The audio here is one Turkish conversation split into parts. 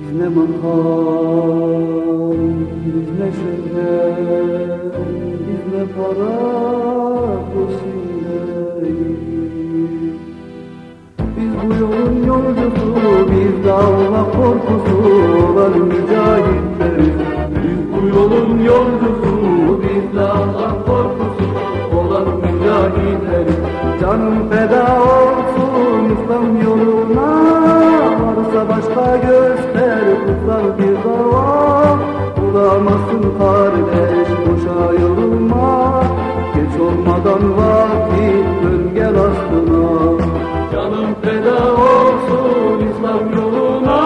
Biz ne makam, biz ne şöhret, biz ne para peşindeyiz. Biz bu yolun yolcusu, biz de korkusu olan mücahitleriz. Biz bu yolun yolcusu, biz de korkusu olan mücahitleriz. Canım feda olsun İslam yoluna, varsa başka göster geç olmadan vakit dön gel aslına. Canım feda olsun İslam yoluna.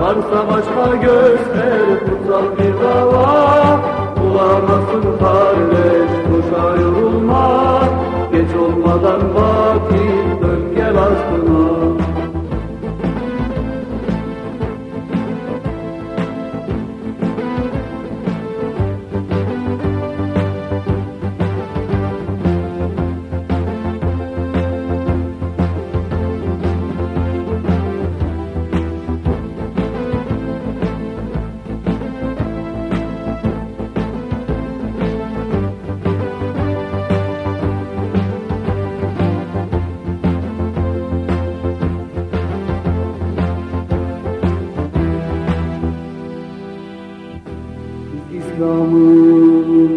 Varsa başka göster kutsal bir dava. Bulamazsın kardeş boşa yorulma. Geç olmadan İslam'ın,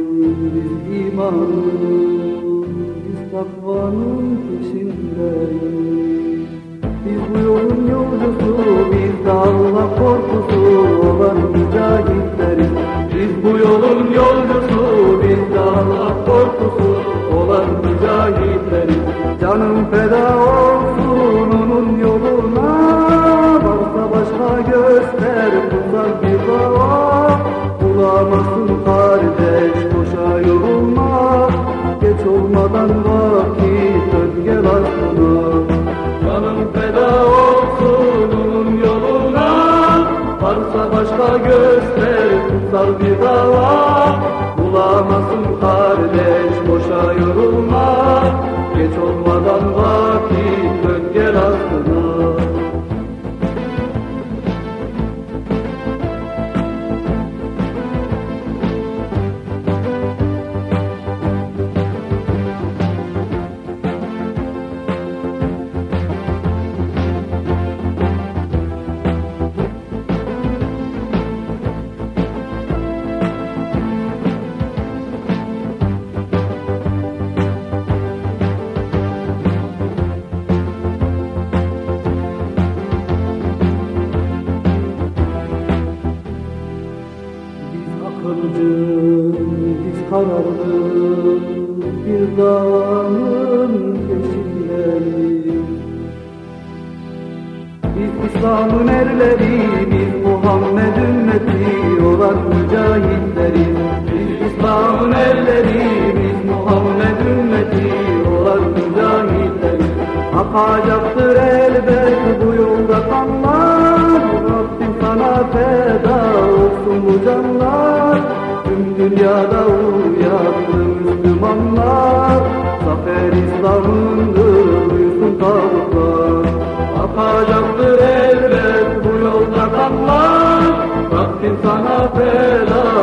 biz imanın, biz takvanın peşindeyiz. Biz bu yolun yolcusu, biz de Allah korkusu olan mücahitleriz. Biz bu yolun yolcusu, biz de Allah korkusu olan mücahitleriz. Canım feda olsun Geç olmadan vakit dön gel aslına Canım feda olsun onun yoluna. Varsa başka göster kutsal bir dava. Bulamazsın kardeş boşa yorulma. Geç olmadan vakit Akılcı, biz kararlı bir dağın peşindeyiz. Biz İslam'ın erleri, biz Muhammed ümmeti olan mücahitleriz. Biz İslam'ın erleri, biz Muhammed ümmeti olan mücahitleriz. Akacaktır elbet dünyada uyandı Müslümanlar, Zafer İslam'ındır duysun tavuklar. Akacaktır elbet bu yolda kanlar, Rabbim sana feda